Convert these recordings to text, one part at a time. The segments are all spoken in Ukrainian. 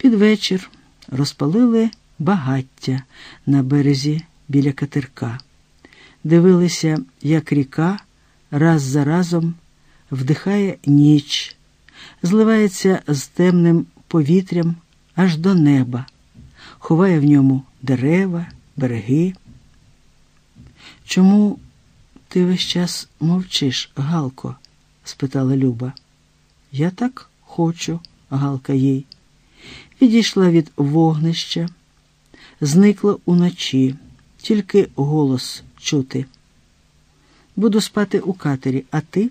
Під вечір розпалили багаття на березі біля катерка, дивилися, як ріка раз за разом вдихає ніч, зливається з темним повітрям аж до неба, ховає в ньому дерева, береги. Чому ти весь час мовчиш, Галко? спитала Люба. Я так хочу, Галка їй. Відійшла від вогнища, зникла уночі, тільки голос чути. Буду спати у катері, а ти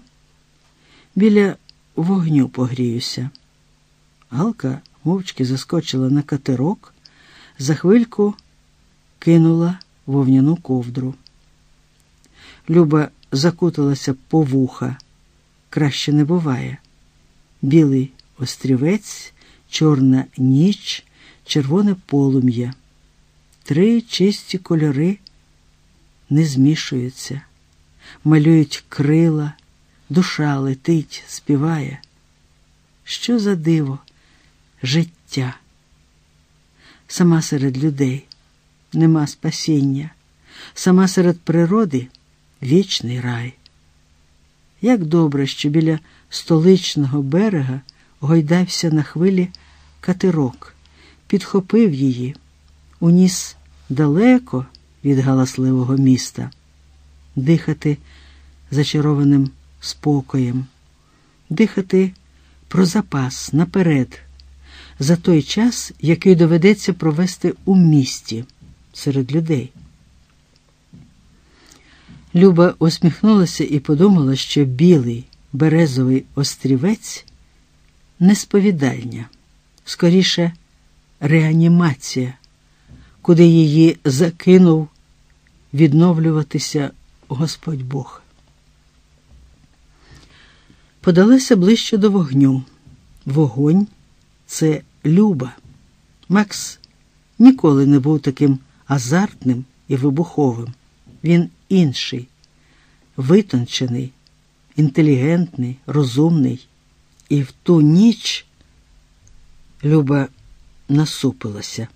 біля вогню погріюся. Галка мовчки заскочила на катерок, за хвильку кинула вовняну ковдру. Люба закуталася по вуха. Краще не буває. Білий острівець, чорна ніч, червоне полум'я. Три чисті кольори не змішуються, малюють крила, душа летить, співає. Що за диво, життя? Сама серед людей нема спасіння, сама серед природи вічний рай. Як добре, що біля столичного берега гойдався на хвилі катерок, підхопив її, уніс далеко від галасливого міста, дихати зачарованим спокоєм, дихати про запас наперед, за той час, який доведеться провести у місті серед людей. Люба усміхнулася і подумала, що білий березовий острівець несповідальня, скоріше реанімація, куди її закинув відновлюватися Господь Бог. Подалася ближче до вогню. Вогонь це люба. Макс ніколи не був таким азартним і вибуховим. Він інший, витончений, інтелігентний, розумний. І в ту ніч Люба насупилася.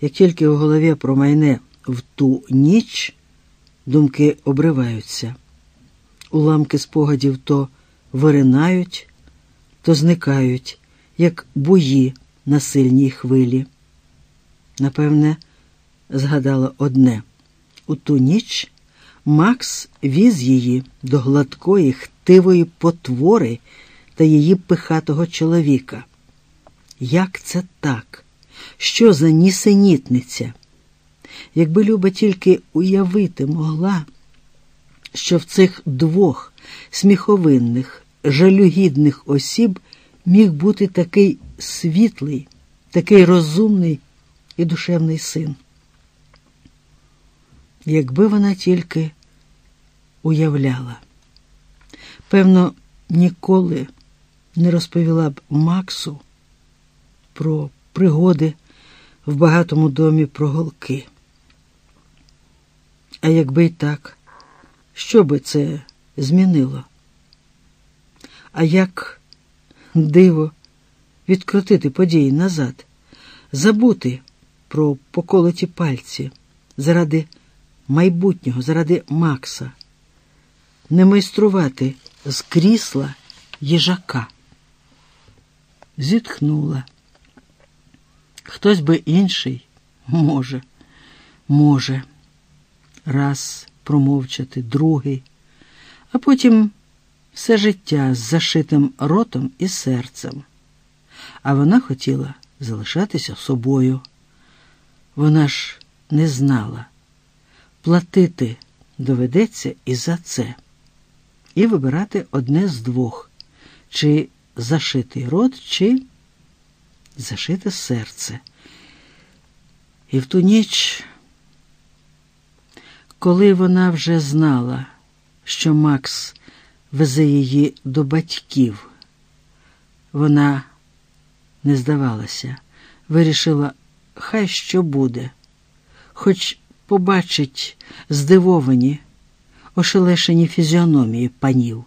Як тільки у голові промайне в ту ніч, думки обриваються. Уламки спогадів то виринають, то зникають, як бої на сильній хвилі. Напевне, згадала одне у ту ніч Макс віз її до гладкої, хтивої потвори та її пихатого чоловіка. Як це так? Що за нісенітниця? Якби Люба тільки уявити могла, що в цих двох сміховинних, жалюгідних осіб міг бути такий світлий, такий розумний і душевний син. Якби вона тільки уявляла, певно, ніколи не розповіла б Максу про пригоди в багатому домі про голки. А якби й так, що би це змінило? А як диво відкрутити події назад, забути про поколоті пальці заради майбутнього, заради Макса, не майструвати з крісла їжака. Зітхнула. Хтось би інший? Може, може, раз промовчати, другий, а потім все життя з зашитим ротом і серцем. А вона хотіла залишатися собою. Вона ж не знала, платити доведеться і за це, і вибирати одне з двох, чи зашитий рот, чи зашите серце. І в ту ніч, коли вона вже знала, що Макс везе її до батьків, вона не здавалася, вирішила, хай що буде, хоч побачить здивовані, ошелешені фізіономії панів.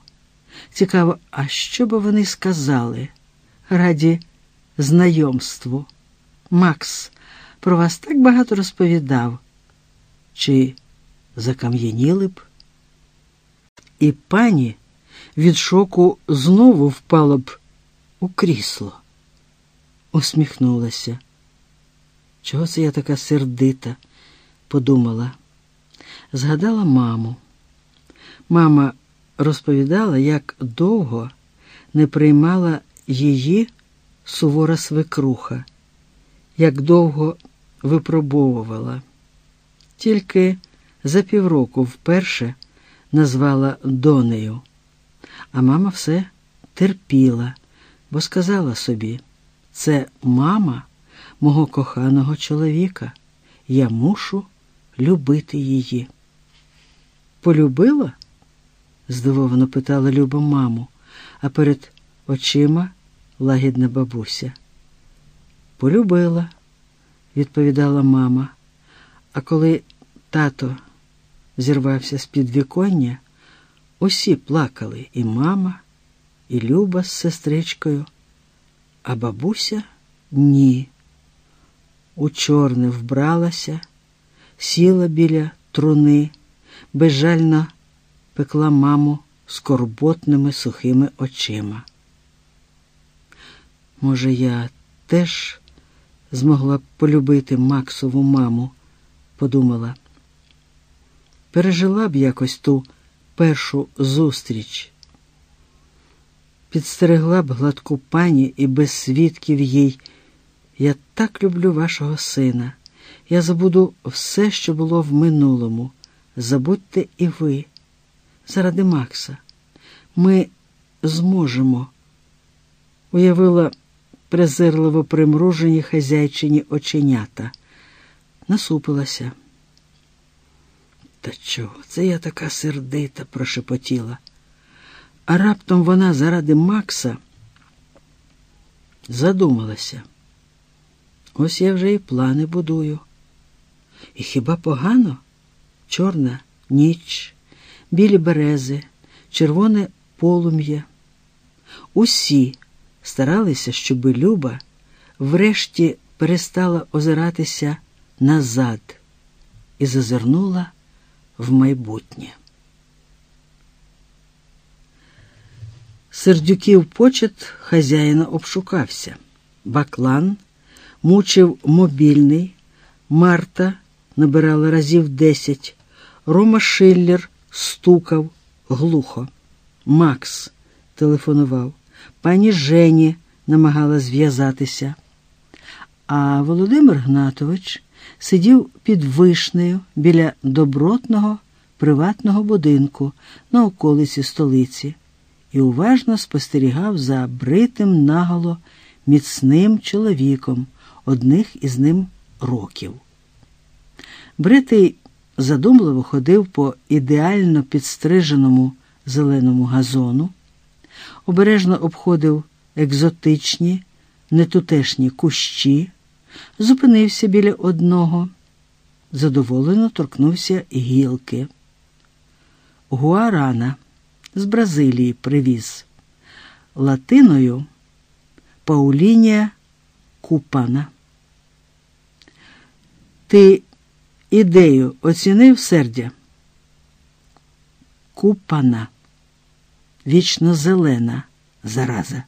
Цікаво, а що би вони сказали раді знайомству? Макс про вас так багато розповідав. Чи закам'яніли б? І пані від шоку знову впала б у крісло. Усміхнулася. Чого це я така сердита? подумала. Згадала маму. Мама розповідала, як довго не приймала її сувора свекруха, як довго випробовувала. Тільки за півроку вперше назвала донею, а мама все терпіла, бо сказала собі, це мама мого коханого чоловіка, я мушу любити її. Полюбила? здивовано питала Люба маму, а перед очима лагідна бабуся. Полюбила, відповідала мама. А коли тато зірвався з під віконня, усі плакали і мама, і Люба з сестричкою, а бабуся ні. У чорне вбралася, сіла біля труни, безжально пекла маму скорботними сухими очима. Може, я теж змогла б полюбити Максову маму, подумала. Пережила б якось ту першу зустріч, підстерегла б гладку пані і без свідків їй. Я так люблю вашого сина. Я забуду все, що було в минулому. Забудьте і ви, заради Макса. Ми зможемо, уявила презирливо примружені хазяйчині оченята, насупилася. Та чого? Це я така сердита, прошепотіла. А раптом вона заради Макса задумалася. Ось я вже і плани будую. І хіба погано? Чорна ніч, білі берези, червоне полум'я. Усі старалися, щоби Люба врешті перестала озиратися назад і зазирнула в майбутнє. Сердюків почет хазяїна обшукався. Баклан мучив мобільний, Марта набирала разів десять, Рома Шиллер стукав глухо. Макс телефонував, пані Жені намагала зв'язатися. А Володимир Гнатович сидів під вишнею біля добротного приватного будинку на околиці столиці і уважно спостерігав за бритим наголо міцним чоловіком одних із ним років. Бритий задумливо ходив по ідеально підстриженому зеленому газону, обережно обходив екзотичні, нетутешні кущі зупинився біля одного, задоволено торкнувся гілки. Гуарана з Бразилії привіз латиною Паулінія Купана. Ти ідею оцінив сердя? Купана, вічно зелена зараза.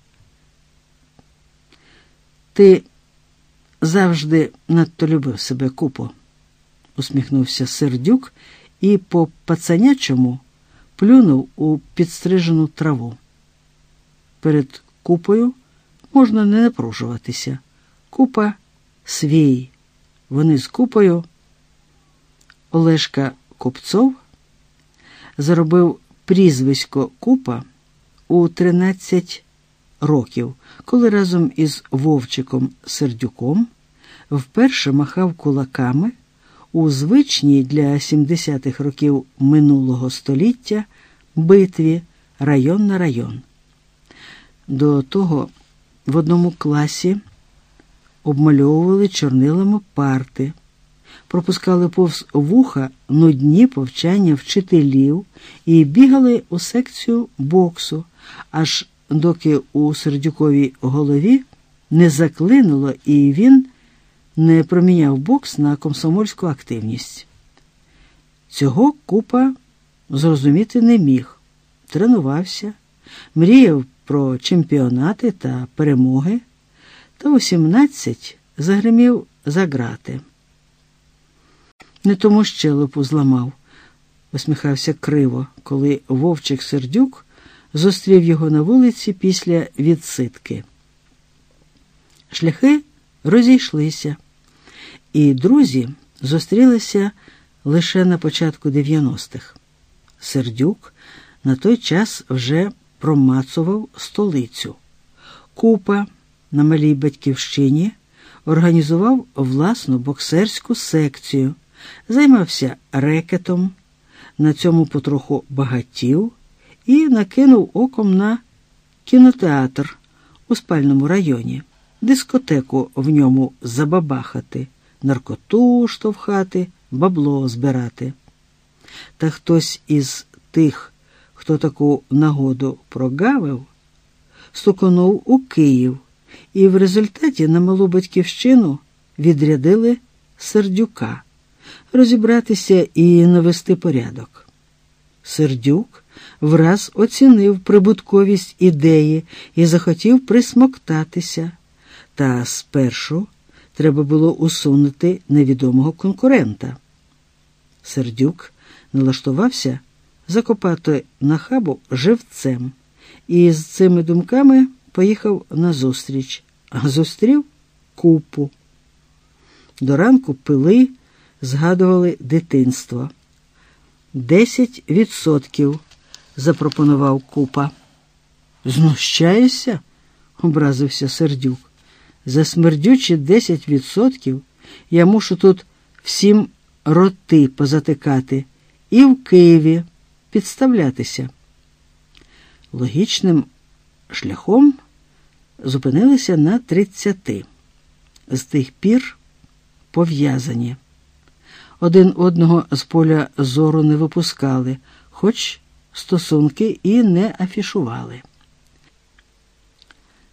Ти завжди надто любив себе купо, усміхнувся сердюк і по пацанячому плюнув у підстрижену траву. Перед купою можна не напружуватися. Купа свій. Вони з купою. Олешка Купцов заробив прізвисько Купа у 13 років, коли разом із Вовчиком Сердюком вперше махав кулаками у звичній для 70-х років минулого століття битві район на район. До того в одному класі обмальовували чорнилами парти, пропускали повз вуха нудні повчання вчителів і бігали у секцію боксу, аж доки у Сердюковій голові не заклинуло, і він не проміняв бокс на комсомольську активність. Цього купа зрозуміти не міг, тренувався, мріяв про чемпіонати та перемоги, та у 17 загримів за грати. Не тому щелепу зламав, усміхався криво, коли вовчик сердюк зустрів його на вулиці після відсидки. Шляхи розійшлися, і друзі зустрілися лише на початку 90-х. Сердюк на той час вже промацував столицю. Купа на малій батьківщині організував власну боксерську секцію, займався рекетом, на цьому потроху багатів і накинув оком на кінотеатр у спальному районі, дискотеку в ньому забабахати, наркоту штовхати, бабло збирати. Та хтось із тих, хто таку нагоду прогавив, стуконув у Київ, і в результаті на малу батьківщину відрядили сердюка розібратися і навести порядок. Сердюк враз оцінив прибутковість ідеї і захотів присмоктатися, та спершу треба було усунути невідомого конкурента. Сердюк налаштувався закопати на хабу живцем і з цими думками поїхав на зустріч, а зустрів купу. До ранку пили, згадували дитинство. Десять відсотків запропонував купа. Знущаєшся? образився сердюк. За смердючі десять відсотків я мушу тут всім роти позатикати і в Києві підставлятися. Логічним шляхом зупинилися на тридцяти. З тих пір пов'язані. Один одного з поля зору не випускали, хоч стосунки і не афішували.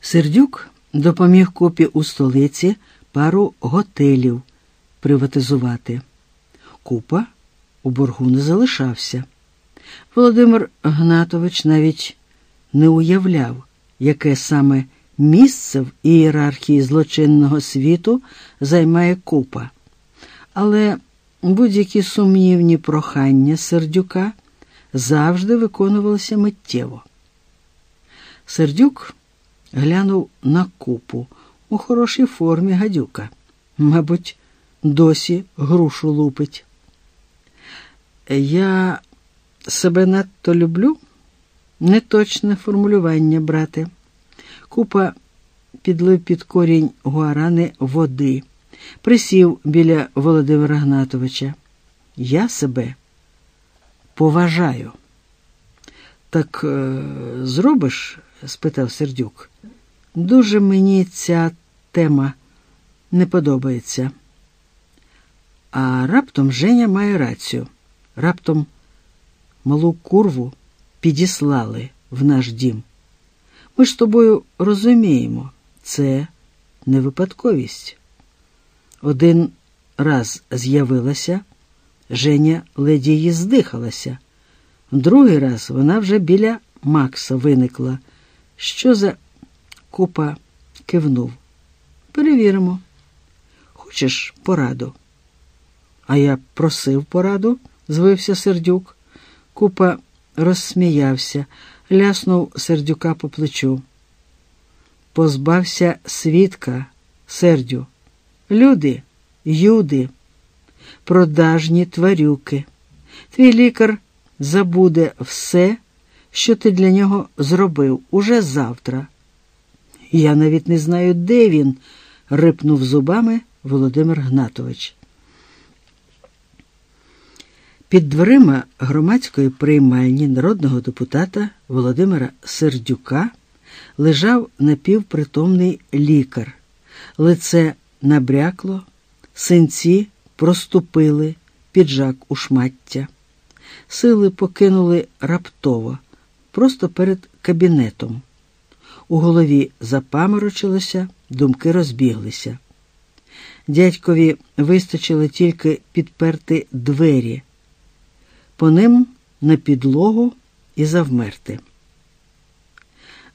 Сердюк допоміг купі у столиці пару готелів приватизувати. Купа у боргу не залишався. Володимир Гнатович навіть не уявляв, яке саме місце в ієрархії злочинного світу займає купа. Але будь-які сумнівні прохання сердюка завжди виконувалися миттєво. Сердюк глянув на купу у хорошій формі гадюка. Мабуть, досі грушу лупить. Я себе надто люблю, неточне формулювання, брате. Купа підлив під корінь гуарани води, присів біля Володимира Гнатовича. Я себе поважаю. Так е, зробиш? спитав сердюк. Дуже мені ця тема не подобається. А раптом Женя має рацію. Раптом малу курву підіслали в наш дім. Ми ж тобою розуміємо, це не випадковість. Один раз з'явилася, Женя леді її здихалася. Другий раз вона вже біля Макса виникла. Що за купа кивнув? Перевіримо. Хочеш пораду? А я просив пораду, звився сердюк. Купа розсміявся, ляснув сердюка по плечу. Позбався свідка, сердю. Люди, юди, продажні тварюки. Твій лікар забуде все, що ти для нього зробив уже завтра. Я навіть не знаю, де він, рипнув зубами Володимир Гнатович. Під дверима громадської приймальні народного депутата Володимира Сердюка лежав напівпритомний лікар. Лице набрякло, синці проступили, піджак у шмаття. Сили покинули раптово, просто перед кабінетом. У голові запаморочилося, думки розбіглися. Дядькові вистачило тільки підперти двері, по ним на підлогу і завмерти.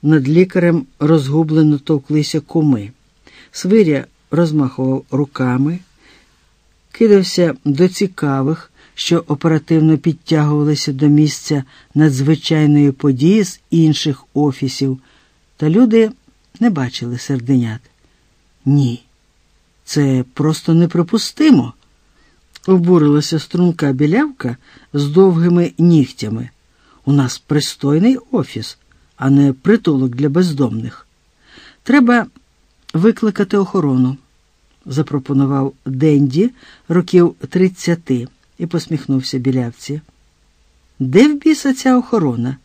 Над лікарем розгублено товклися куми. Свиря розмахував руками, кидався до цікавих, що оперативно підтягувалися до місця надзвичайної події з інших офісів, та люди не бачили серденят. Ні, це просто неприпустимо, обурилася струнка білявка з довгими нігтями. У нас пристойний офіс, а не притулок для бездомних. Треба викликати охорону, запропонував Денді років тридцяти і посміхнувся білявці. Де в біса ця охорона?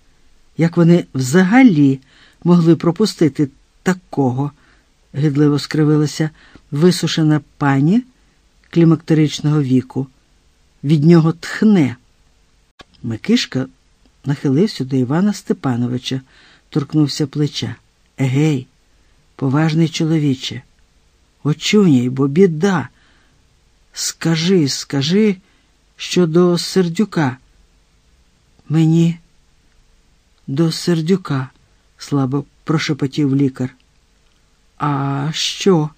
Як вони взагалі могли пропустити такого? гидливо скривилася висушена пані клімактеричного віку. Від нього тхне. Микишка нахилився до Івана Степановича, торкнувся плеча. Егей, поважний чоловіче, очуняй, бо біда. Скажи, скажи що до сердюка. Мені до сердюка, слабо прошепотів лікар. А що?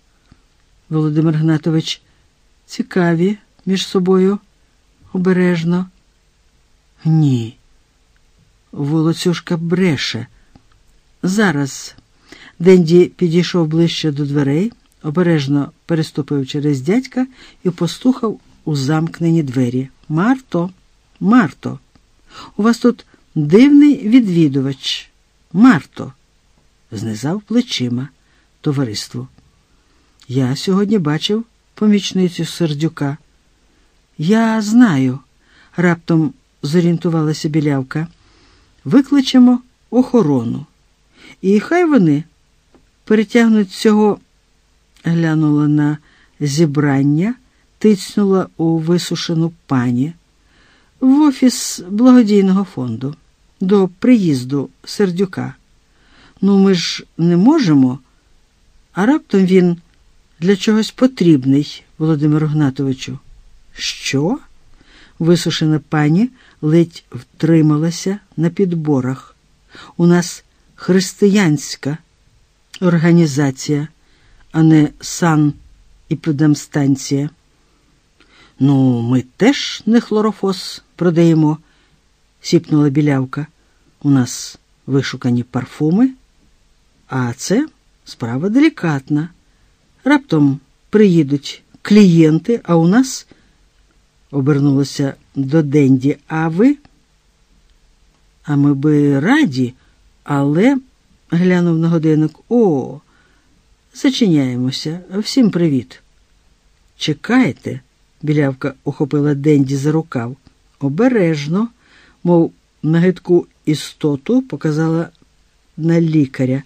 Володимир Гнатович, цікаві між собою обережно. Ні. Волоцюжка бреше. Зараз Денді підійшов ближче до дверей, обережно переступив через дядька і постухав у замкнені двері. Марто, Марто, у вас тут дивний відвідувач. Марто, знизав плечима товариству. Я сьогодні бачив помічницю сердюка. Я знаю, раптом зорієнтувалася білявка. Викличемо охорону. І хай вони перетягнуть цього, глянула на зібрання тицнула у висушену пані в офіс благодійного фонду до приїзду сердюка. Ну, ми ж не можемо, а раптом він для чогось потрібний, Володимиру Гнатовичу. Що? Висушена пані ледь втрималася на підборах. У нас християнська організація, а не сан і педамстанція. Ну, ми теж не хлорофос продаємо, сіпнула білявка. У нас вишукані парфуми, а це справа делікатна. Раптом приїдуть клієнти, а у нас обернулася до Денді, а ви? А ми би раді, але, глянув на годинник, о, зачиняємося. Всім привіт. Чекайте. Білявка ухопила Денді за рукав. Обережно, мов нагидку істоту, показала на лікаря.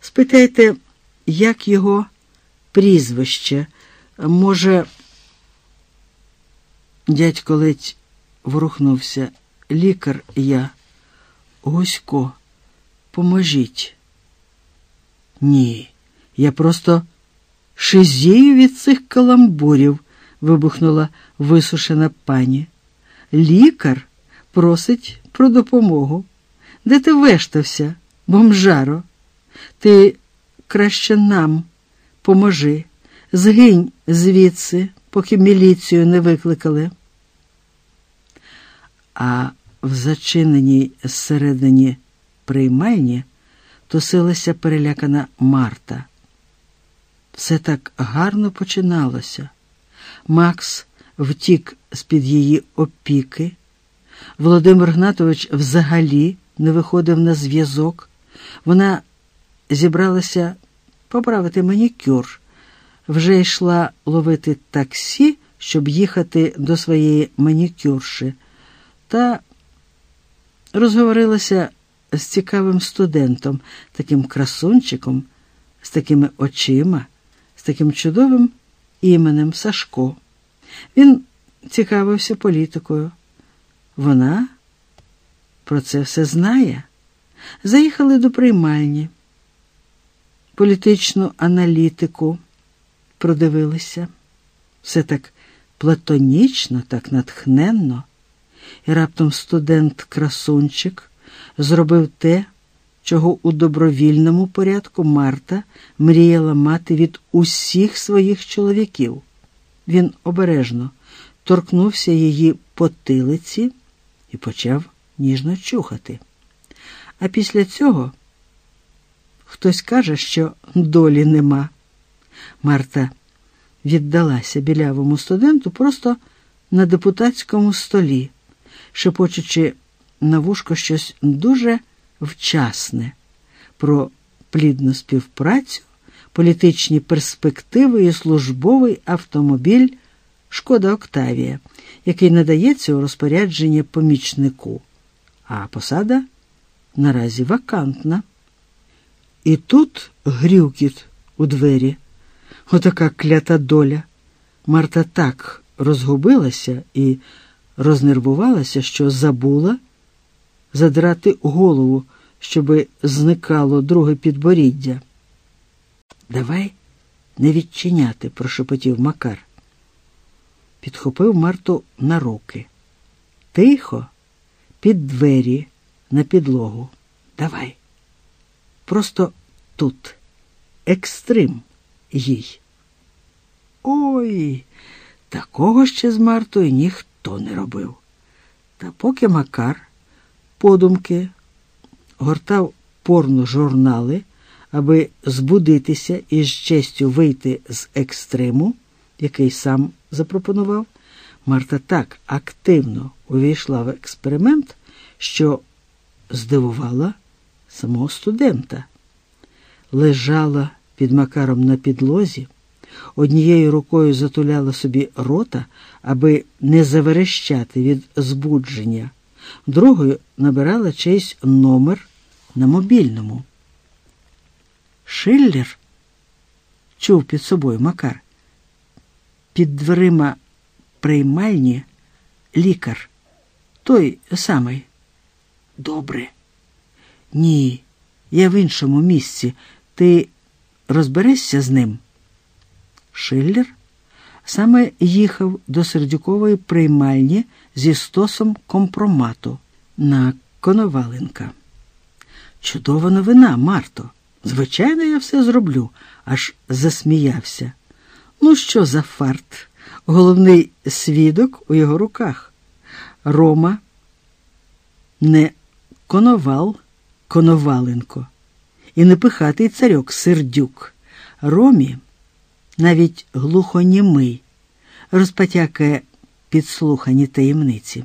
Спитайте, як його прізвище? Може, дядько ледь ворухнувся. Лікар я. Гусько, поможіть. Ні, я просто шизію від цих каламбурів вибухнула висушена пані. Лікар просить про допомогу. Де ти вештався, бомжаро? Ти краще нам поможи, згинь звідси, поки міліцію не викликали. А в зачиненій зсередині приймальні тусилася перелякана Марта. Все так гарно починалося. Макс втік з-під її опіки. Володимир Гнатович взагалі не виходив на зв'язок. Вона зібралася поправити манікюр, вже йшла ловити таксі, щоб їхати до своєї манікюрши, та розговорилася з цікавим студентом, таким красунчиком, з такими очима, з таким чудовим іменем Сашко. Він цікавився політикою. Вона про це все знає. Заїхали до приймальні, політичну аналітику продивилися. Все так платонічно, так натхненно. І раптом студент-красунчик зробив те, чого у добровільному порядку Марта мріяла мати від усіх своїх чоловіків. Він обережно торкнувся її потилиці і почав ніжно чухати. А після цього хтось каже, що долі нема. Марта віддалася білявому студенту просто на депутатському столі, шепочучи на вушко щось дуже вчасне про плідну співпрацю, політичні перспективи і службовий автомобіль Шкода Октавія, який надається у розпорядження помічнику, а посада наразі вакантна. І тут грюкіт у двері. Отака клята доля. Марта так розгубилася і рознервувалася, що забула задрати голову, щоби зникало друге підборіддя. Давай не відчиняти, прошепотів Макар. Підхопив Марту на руки. Тихо, під двері, на підлогу. Давай. Просто тут. Екстрим їй. Ой, такого ще з Мартою ніхто не робив. Та поки Макар подумки гортав порно-журнали, аби збудитися і з честю вийти з екстриму, який сам запропонував, Марта так активно увійшла в експеримент, що здивувала самого студента. Лежала під макаром на підлозі, однією рукою затуляла собі рота, аби не заверещати від збудження, другою набирала чийсь номер на мобільному. Шиллер чув під собою Макар. Під дверима приймальні лікар. Той самий. Добре. Ні, я в іншому місці. Ти розберешся з ним? Шиллер саме їхав до Сердюкової приймальні зі стосом компромату на Коноваленка. Чудова новина, Марто. Звичайно, я все зроблю, аж засміявся. Ну, що за фарт? Головний свідок у його руках. Рома не коновал Коноваленко і не пихатий царьок сердюк. Ромі навіть глухонімий, розпотякає підслухані таємниці.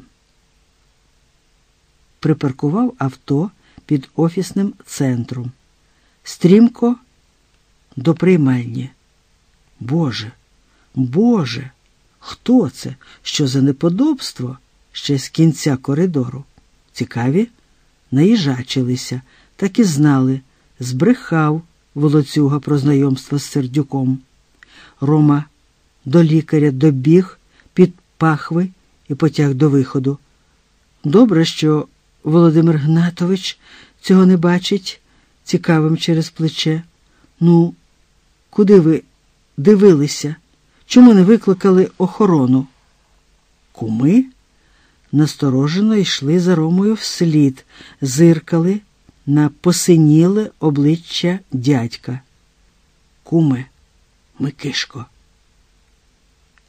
Припаркував авто під офісним центром. Стрімко до приймальні. Боже, Боже, хто це? Що за неподобство ще з кінця коридору? Цікаві? Наїжачилися, так і знали, збрехав волоцюга про знайомство з сердюком. Рома до лікаря добіг пахви і потяг до виходу. Добре, що Володимир Гнатович цього не бачить цікавим через плече. Ну, куди ви дивилися? Чому не викликали охорону? Куми насторожено йшли за Ромою вслід, зиркали на посиніле обличчя дядька. Куме, Микишко.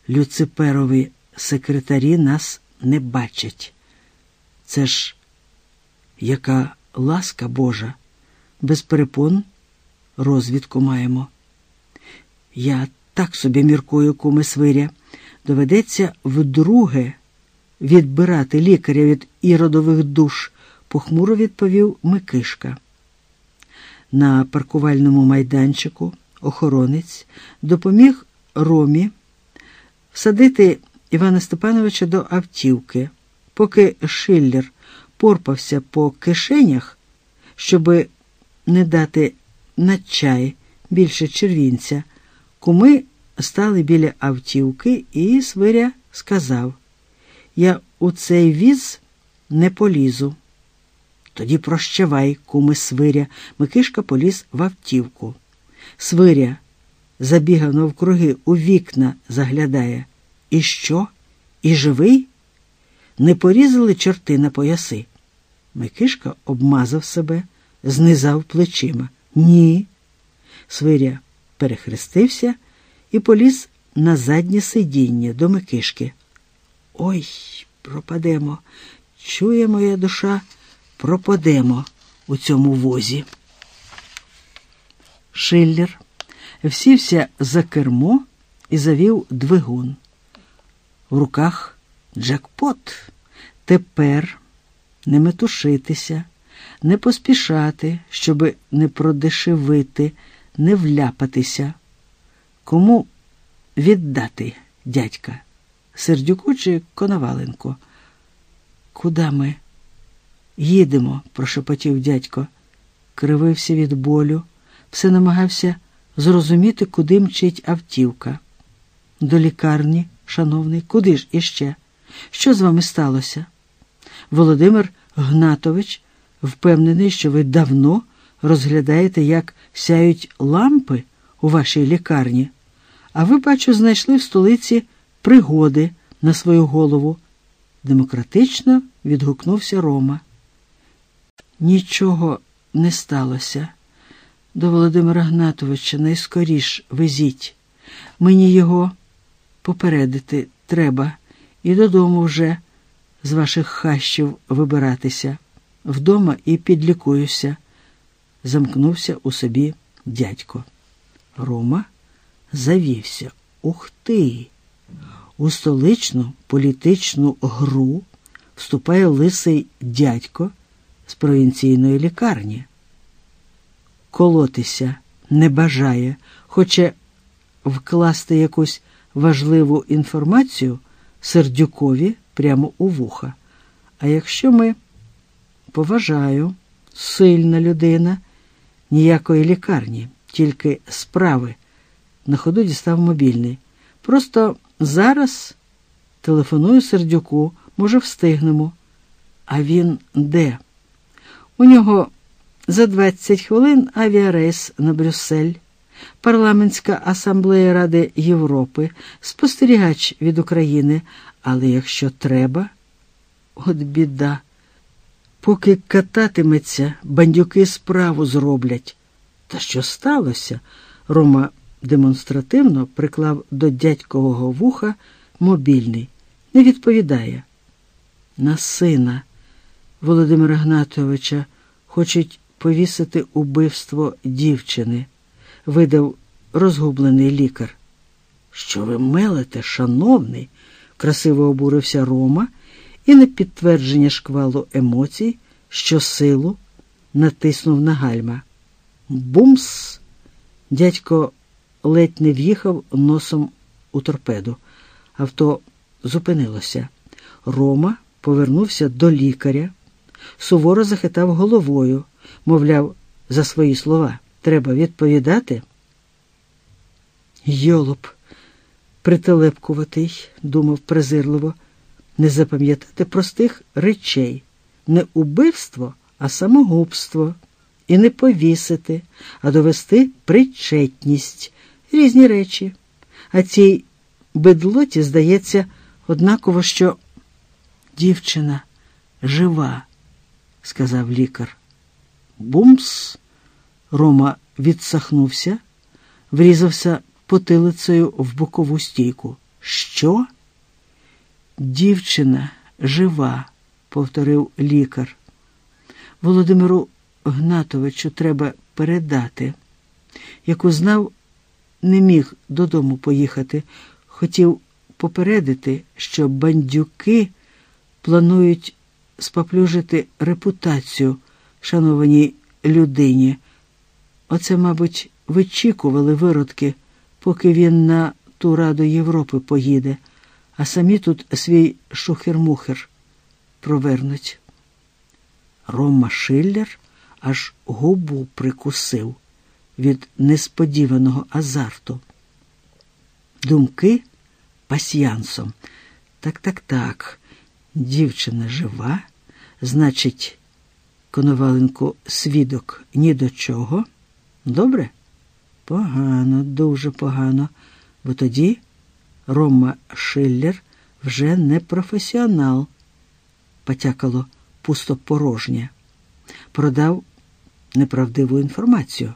Люциперові секретарі нас не бачать. Це ж яка ласка Божа, без перепон розвідку маємо. Я так собі міркую, куме свиря, доведеться вдруге відбирати лікаря від іродових душ, похмуро відповів Микишка. На паркувальному майданчику охоронець допоміг Ромі всадити Івана Степановича до автівки, поки Шиллер порпався по кишенях, щоби не дати на чай більше червінця. Куми стали біля автівки, і Свиря сказав: Я у цей віз не полізу. Тоді прощавай, куми Свиря. Микишка поліз в автівку. Свиря забігав навкруги, у вікна заглядає. І що? І живий? Не порізали чорти на пояси. Микишка обмазав себе, знизав плечима. Ні. Свиря перехрестився і поліз на заднє сидіння до Микишки. Ой, пропадемо. Чує моя душа, пропадемо у цьому возі. Шиллер всівся за кермо і завів двигун. В руках джекпот. Тепер не метушитися, не поспішати, щоби не продешевити, не вляпатися. Кому віддати дядька? Сердюку чи Коноваленко? Куда ми? Їдемо, прошепотів дядько, кривився від болю, все намагався зрозуміти, куди мчить автівка. До лікарні, шановний, куди ж іще? Що з вами сталося? Володимир Гнатович впевнений, що ви давно розглядаєте, як сяють лампи у вашій лікарні, а ви, бачу, знайшли в столиці пригоди на свою голову. Демократично відгукнувся Рома. Нічого не сталося. До Володимира Гнатовича найскоріш везіть. Мені його попередити треба і додому вже з ваших хащів вибиратися. Вдома і підлікуюся, замкнувся у собі дядько. Рома завівся. Ух ти! У столичну політичну гру вступає лисий дядько з провінційної лікарні. Колотися не бажає, хоче вкласти якусь важливу інформацію сердюкові прямо у вуха. А якщо ми поважаю, сильна людина, ніякої лікарні, тільки справи, на ходу дістав мобільний. Просто зараз телефоную сердюку, може, встигнемо. А він де? У нього за 20 хвилин авіарейс на Брюссель, парламентська асамблея Ради Європи, спостерігач від України. Але якщо треба, от біда, поки кататиметься, бандюки справу зроблять. Та що сталося? Рома демонстративно приклав до дядькового вуха мобільний. Не відповідає. На сина Володимира Гнатовича хочуть повісити убивство дівчини, видав розгублений лікар. Що ви мелите, шановний? красиво обурився Рома і на підтвердження шквалу емоцій, що силу натиснув на гальма. Бумс! Дядько ледь не в'їхав носом у торпеду. Авто зупинилося. Рома повернувся до лікаря, суворо захитав головою, мовляв, за свої слова. Треба відповідати. Йолоп, прителепкуватий, думав презирливо, не запам'ятати простих речей, не убивство, а самогубство, і не повісити, а довести причетність, різні речі. А цій бедлоті, здається, однаково, що дівчина жива, сказав лікар. Бумс. Рома відсахнувся, врізався потилицею в бокову стійку. Що? Дівчина жива, повторив лікар. Володимиру Гнатовичу треба передати. Яку знав, не міг додому поїхати, хотів попередити, що бандюки планують споплюжити репутацію шанованій людині. Оце, мабуть, вичікували виродки поки він на ту Раду Європи поїде, а самі тут свій шухер-мухер провернуть. Рома Шиллер аж губу прикусив від несподіваного азарту. Думки пасьянсом. Так, так, так, дівчина жива, значить, Коноваленко свідок ні до чого. Добре? Погано, дуже погано, бо тоді Рома Шиллер вже не професіонал, потякало пустопорожнє, продав неправдиву інформацію.